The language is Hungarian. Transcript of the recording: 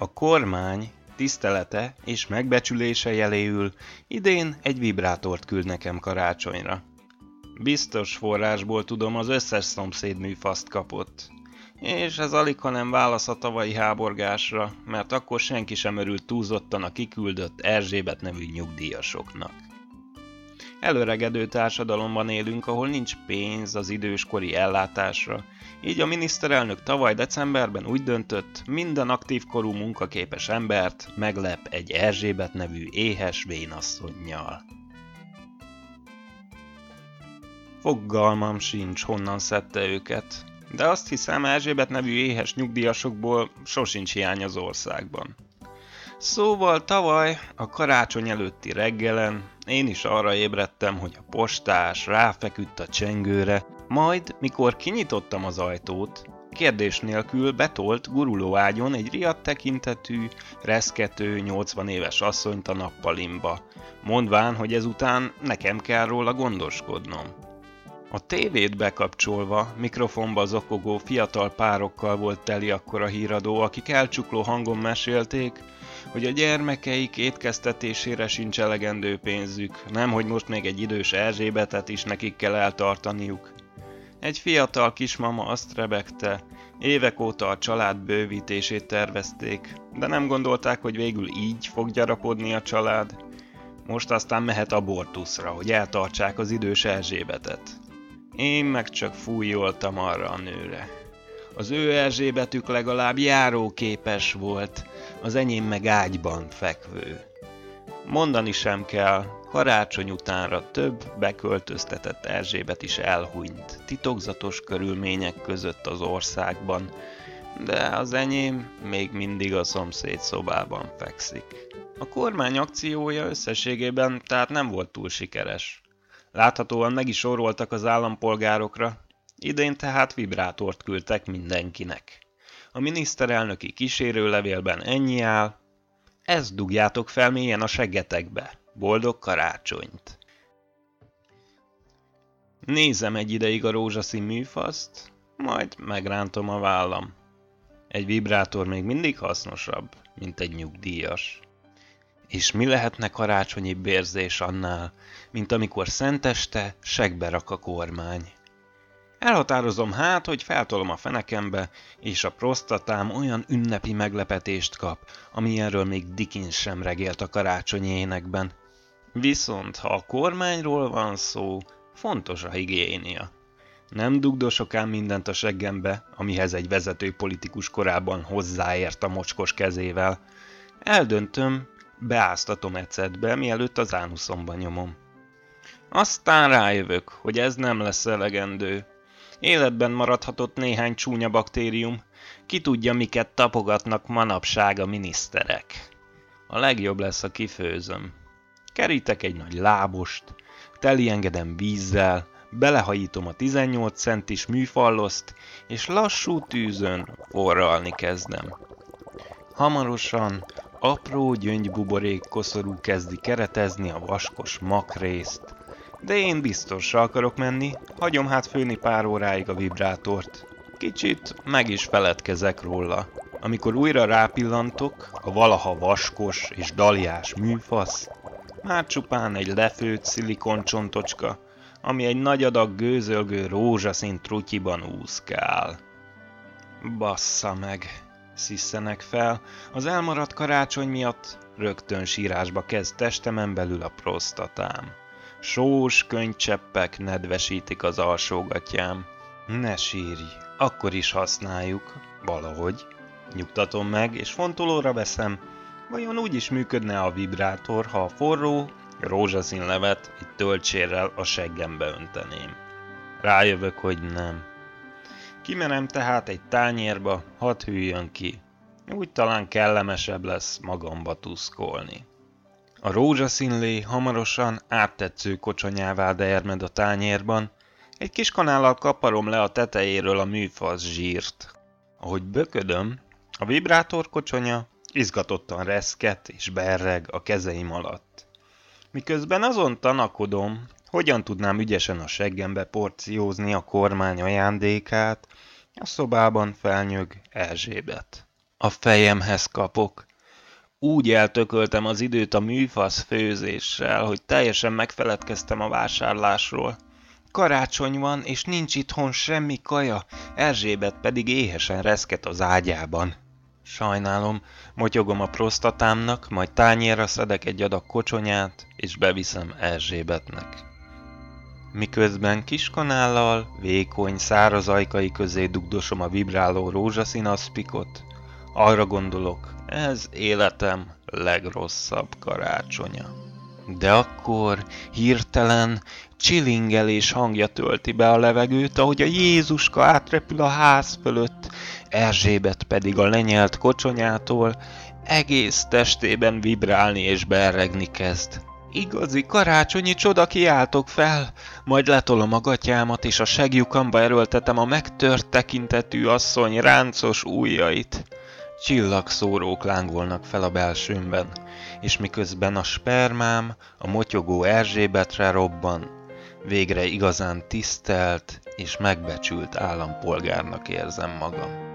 A kormány tisztelete és megbecsülése jeléül idén egy vibrátort küld nekem karácsonyra. Biztos forrásból tudom, az összes szomszéd műfaszt kapott. És ez alig, ha nem válasz a tavalyi háborgásra, mert akkor senki sem örült túlzottan a kiküldött Erzsébet nevű nyugdíjasoknak. Előregedő társadalomban élünk, ahol nincs pénz az időskori ellátásra, így a miniszterelnök tavaly decemberben úgy döntött, minden aktív korú munkaképes embert meglep egy Erzsébet nevű éhes vénasszonynal. Fogalmam sincs, honnan szedte őket, de azt hiszem Erzsébet nevű éhes nyugdíjasokból sosincs hiány az országban. Szóval tavaly, a karácsony előtti reggelen én is arra ébredtem, hogy a postás ráfeküdt a csengőre, majd, mikor kinyitottam az ajtót, kérdés nélkül betolt guruló ágyon egy riadt tekintetű, reszkető, 80 éves asszonyt a nappalimba, mondván, hogy ezután nekem kell róla gondoskodnom. A tévét bekapcsolva, mikrofonba zokogó fiatal párokkal volt teli akkor a híradó, akik elcsukló hangon mesélték, hogy a gyermekeik étkeztetésére sincs elegendő pénzük, nem hogy most még egy idős Erzsébetet is nekik kell eltartaniuk. Egy fiatal kismama azt rebegte, évek óta a család bővítését tervezték, de nem gondolták, hogy végül így fog gyarapodni a család. Most aztán mehet abortuszra, hogy eltartsák az idős Erzsébetet. Én meg csak fújoltam arra a nőre. Az ő Erzsébetük legalább járóképes volt, az enyém meg ágyban fekvő. Mondani sem kell, karácsony utánra több beköltöztetett Erzsébet is elhunyt, titokzatos körülmények között az országban, de az enyém még mindig a szomszéd szobában fekszik. A kormány akciója összességében tehát nem volt túl sikeres. Láthatóan meg is soroltak az állampolgárokra, idén tehát vibrátort küldtek mindenkinek. A miniszterelnöki kísérőlevélben ennyi áll, ezt dugjátok fel mélyen a seggetekbe. Boldog karácsonyt! Nézem egy ideig a rózsaszín műfaszt, majd megrántom a vállam. Egy vibrátor még mindig hasznosabb, mint egy nyugdíjas. És mi lehetne karácsonyi bérzés annál, mint amikor szenteste segbe rak a kormány. Elhatározom hát, hogy feltolom a fenekembe, és a prostatám olyan ünnepi meglepetést kap, amilyenről még Dickens sem regélt a karácsonyi énekben. Viszont, ha a kormányról van szó, fontos a higiénia. Nem dugdosok ám mindent a seggembe, amihez egy vezető politikus korábban hozzáért a mocskos kezével. Eldöntöm, beáztatom ecetbe, mielőtt az ánuszomba nyomom. Aztán rájövök, hogy ez nem lesz elegendő. Életben maradhatott néhány csúnya baktérium, ki tudja, miket tapogatnak manapság a miniszterek. A legjobb lesz, a kifőzöm. Kerítek egy nagy lábost, teli engedem vízzel, belehajítom a 18 centis műfalloszt, és lassú tűzön forralni kezdem. Hamarosan apró gyöngybuborék koszorú kezdi keretezni a vaskos makrészt, de én biztosra akarok menni, hagyom hát főni pár óráig a vibrátort. Kicsit meg is feledkezek róla. Amikor újra rápillantok, a valaha vaskos és daliás műfasz, már csupán egy lefőtt szilikoncsontocska, ami egy nagy adag gőzölgő rózsaszín trutyiban úszkál. Bassza meg, sziszenek fel, az elmaradt karácsony miatt rögtön sírásba kezd testemen belül a prostatám. Sós könycseppek nedvesítik az alsógatjám. Ne sírj, akkor is használjuk, valahogy. Nyugtatom meg, és fontolóra veszem, vajon úgy is működne a vibrátor, ha a forró, rózsaszín levet egy töltsérrel a seggembe önteném. Rájövök, hogy nem. Kimerem tehát egy tányérba, hadd hűljön ki. Úgy talán kellemesebb lesz magamba tuszkolni. A rózsaszínlé hamarosan áttetsző kocsonyává dermed a tányérban, egy kis kanállal kaparom le a tetejéről a műfasz zsírt. Ahogy böködöm, a vibrátor kocsonya izgatottan reszket és berreg a kezeim alatt. Miközben azon tanakodom, hogyan tudnám ügyesen a seggembe porciózni a kormány ajándékát, a szobában felnyög Erzsébet. A fejemhez kapok. Úgy eltököltem az időt a műfasz főzéssel, hogy teljesen megfeledkeztem a vásárlásról. Karácsony van, és nincs itthon semmi kaja, Erzsébet pedig éhesen reszket az ágyában. Sajnálom, motyogom a prostatámnak, majd tányérra szedek egy adag kocsonyát, és beviszem Erzsébetnek. Miközben kiskanállal, vékony, száraz ajkai közé dugdosom a vibráló rózsaszín aszpikot, arra gondolok, ez életem legrosszabb karácsonya. De akkor hirtelen csilingelés hangja tölti be a levegőt, ahogy a Jézuska átrepül a ház fölött, Erzsébet pedig a lenyelt kocsonyától egész testében vibrálni és berregni kezd. Igazi karácsonyi csoda kiáltok fel, majd letolom a gatyámat, és a segjukamba erőltetem a megtört tekintetű asszony ráncos ujjait. Csillagszórók lángolnak fel a belsőmben, és miközben a spermám a motyogó Erzsébetre robban, végre igazán tisztelt és megbecsült állampolgárnak érzem magam.